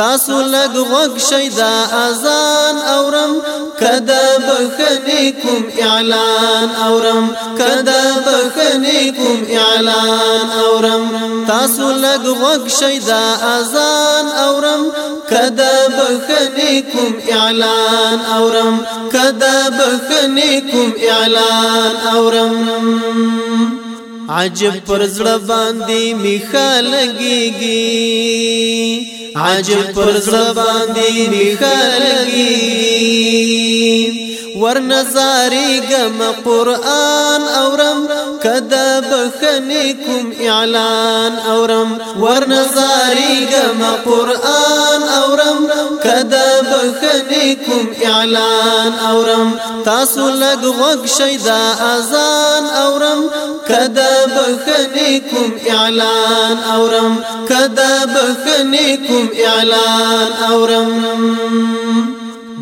تاسو لګ وغ شیدا اذان اورم کدا بخنی کوم اعلان اورم کدا بخنی کوم اعلان اورم تاسو لګ وغ شیدا اذان اورم کدا بخنی کوم اعلان اورم کدا بخنی کوم اعلان اورم عجب پر زړه باندې میخه لګيږي عجب پر زبان دی می خلقی ور نظاری گم قرآن اورم کدا بخنکم اعلان اورم ور نظاری گم قرآن اورم کدا کوم اعلان اورم تاسو لګ وغ شیدا اذان اورم کدا بخنی کوم اعلان اورم کدا بخنی کوم اعلان اورم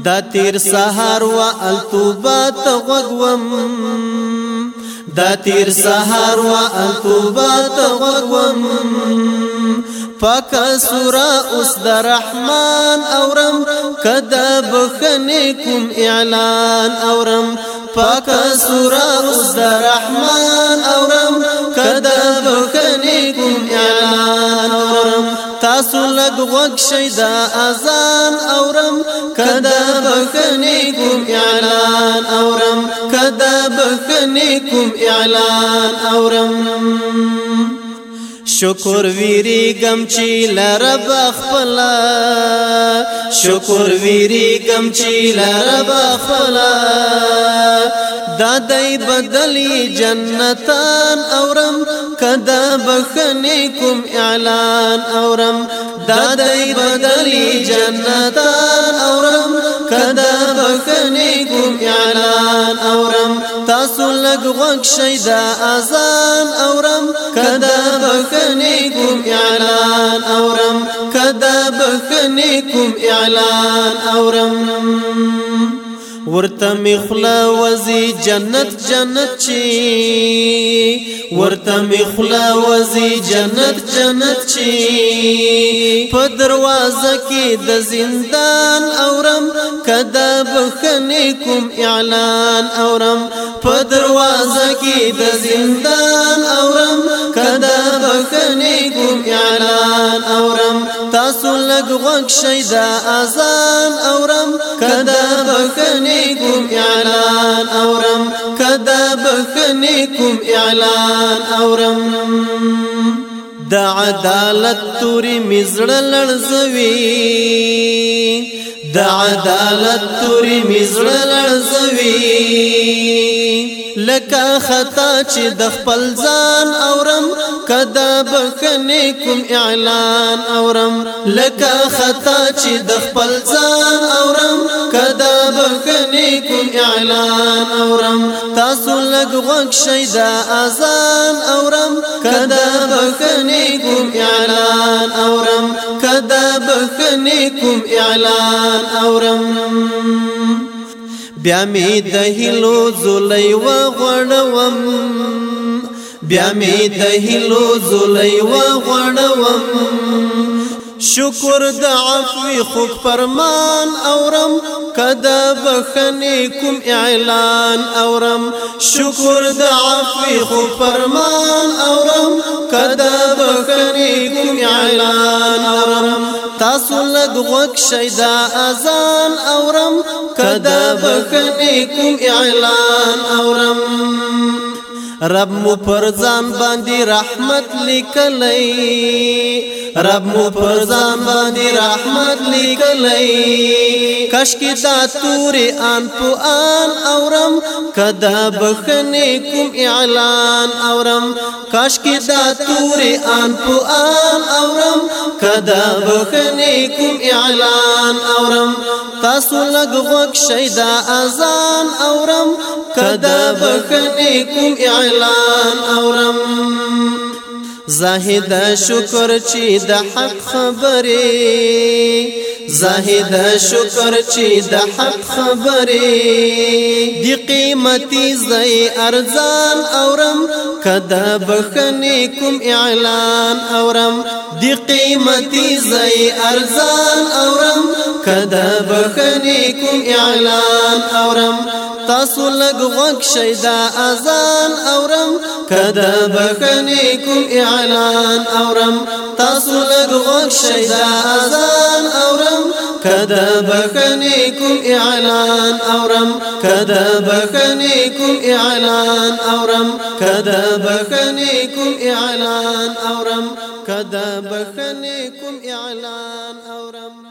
دا تیر سهار و التوبات غوغم دا تیر سهار و التوبات غوغم پاکا سورا اوس د رحمان اورم کدا بخنه اعلان اورم پاکا سورا اوس د رحمان اورم کدا بخنه کوم اعلان اورم تاسو لګ وګ شیدا اذان اورم کدا بخنه اعلان اورم کدا بخنه کوم اعلان اورم شکر ویری گم چې لرب خپل شکر ویری گم چې لرب خپل دادای بدلی جنتان اورم کدا بخنیکم اعلان اورم دادای بدلی جنتان اورم کدا کوم اعلان اورم تاسو لګ غوښ شیدا اذان اورم کدا بخنی کوم اعلان اورم کدا بخنی کوم اعلان اورم ورته مخلا وزي جنت جنت چی ورته مخلا وزي جنت جنت چی په دروازه کې د زندان اورم کدا بخنه کوم اعلان اورم په دروازه کې د زندان اورم کدا بخنه کوم اعلان اورم تاسو لګ وښی دا اذان اورم کدا بخنه بخنیکم اعلان اورم کدا بخنیکم اعلان اورم د عدالت توري مزړه لړزوي د عدالت توري مزړه لړزوي لکه خطا چې د خپل ځان اورم کدا بخنه کوم اعلان اورم لکه خطا چې د خپل ځان اورم کدا بخنی کوم اعلان اورم تاسو لګ غوښ شیدا اذان اورم کدا بخنی کوم اعلان اورم کدا بخنی کوم اعلان اورم بیا می د هلو زلی و غړوم بیا می د هلو زلی و غړوم شکر د عفو خو فرمان اورم کدا بخنی کوم اعلان اورم شکر د عفو خو فرمان اورم کدا بخنی کوم اعلان اورم تاسو لد غوک شیدا اذان اورم کدا بخنی کوم اعلان اورم رب مو پر ځان باندې رحمت لیکلی رب مو پر ځان باندې رحمت لیکلې کش کی دا تور ان په ان اورم کدا بخنه کوم اعلان اورم کاش کی دا تور ان په ان اورم کدا بخنه کوم اعلان اورم تاسو لګ غوک شیدا اذان اورم کدا بخنه کوم اعلان اورم زاهد شکر چې د حق خبره زاهد شکر چې د حق خبرې دی قیمتي زئی ارزان اورم کدا بخنې کوم اعلان اورم دی قیمتي زئی ارزان اورم کدا بخنی کوم اعلان اورم تاسو لګ وک شیدا اذان اورم کدا بخنی کوم اعلان اورم تاسو لګ وک شیدا اذان اورم کدا بخنی کوم اعلان اورم کدا بخنی کوم اعلان اورم کدا بخنی کوم اعلان اورم کدا بخنی کوم اعلان اورم